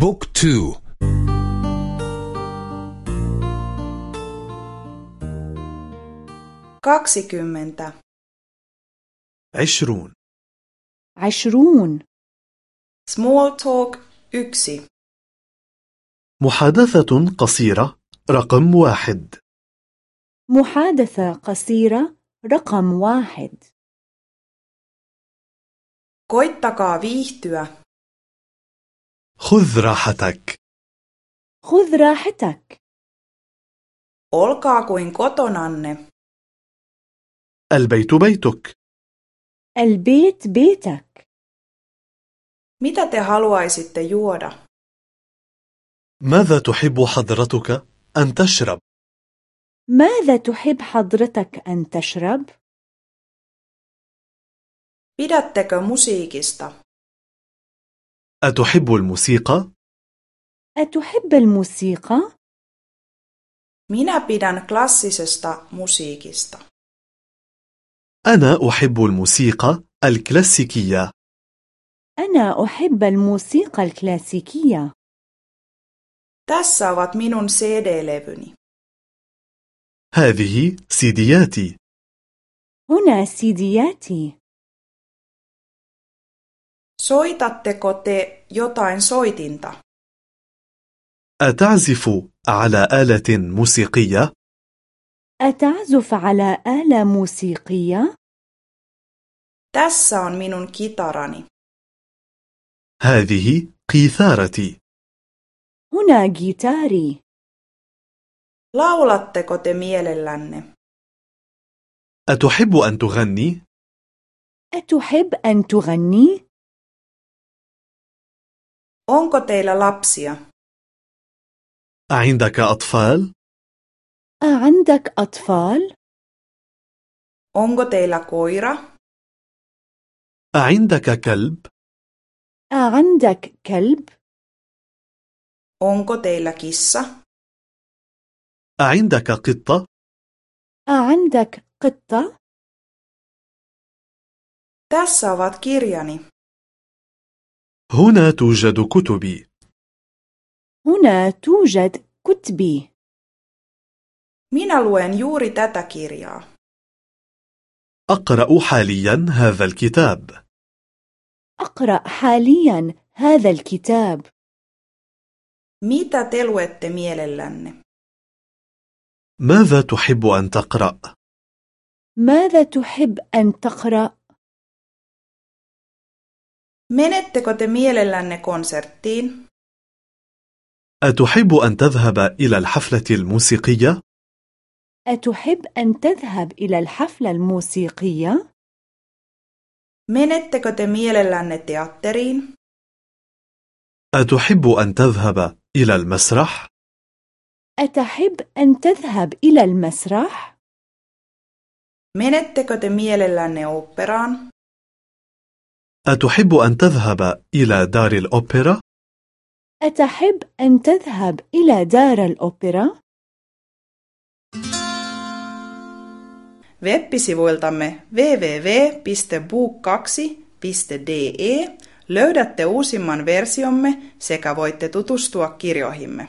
بوك تو. kaksikymmentä عشرون. عشرون. Small talk yksi محادثة قصيرة رقم واحد. محادثة قصيرة رقم واحد. Koittakaa viihtyä. خذ راحتك. خذ راحتك. Olkaa kuin kotonanne. البيت بيتك. البيت بيتك. mitä te haluaisitte juoda? ماذا تحب حضرتك أن تشرب؟ ماذا تحب حضرتك أن تشرب؟ pidättekö musiikista? أتحب الموسيقى؟ أتحب الموسيقى؟ minä pidän klassisesta musiikista. أنا أحب الموسيقى الكلاسيكية. أنا أحب الموسيقى الكلاسيكية. Tässä ovat minun CD-levyni. هذه سيدياتي. هنا سيدياتي. Soitatteko te jotain soitinta أتعزف على آلة موسيقية؟ أتعزف على آلة موسيقية؟ tässä on minun kitarani هذه قيثارتي هنا جيتاري laulatteko te mielellänne أتحب أن تغني؟ أتحب أن تغني؟ Onko teillä lapsia أعندك أطفال؟ أعندك أطفال؟ onko teillä koira أعندك كلب؟ أعندك كلب؟ onko teillä kissa أعندك قطة؟ أعندك قطة؟ tässä ovat kirjani هنا توجد كتبي. هنا توجد كتبي. Minä luen juuri tätä kirjaa. أقرأ حاليا هذا الكتاب. أقرأ حاليا هذا الكتاب. Mitä te luette mielellänne? ماذا تحب أن تقرأ؟ ماذا تحب أن تقرأ؟ Menettekö te mielellänne konserttiin أتحب أن تذهب إلى الحفلة الموسيقية؟ أتحب أن تذهب إلى الحفلة الموسيقية؟ menettekö te mielellänne teatteriin أتحب أن تذهب إلى المسرح؟ أتحب أن تذهب إلى المسرح؟ menettekö te mielellänne oopperaan أتحب أن تذهب إلى دار الأوبرا؟ أتحب أن تذهب إلى دار الأوبرا؟ Web-sivuiltamme www.book2.de löydätte uusimman versiomme sekä voitte tutustua kirjoihimme.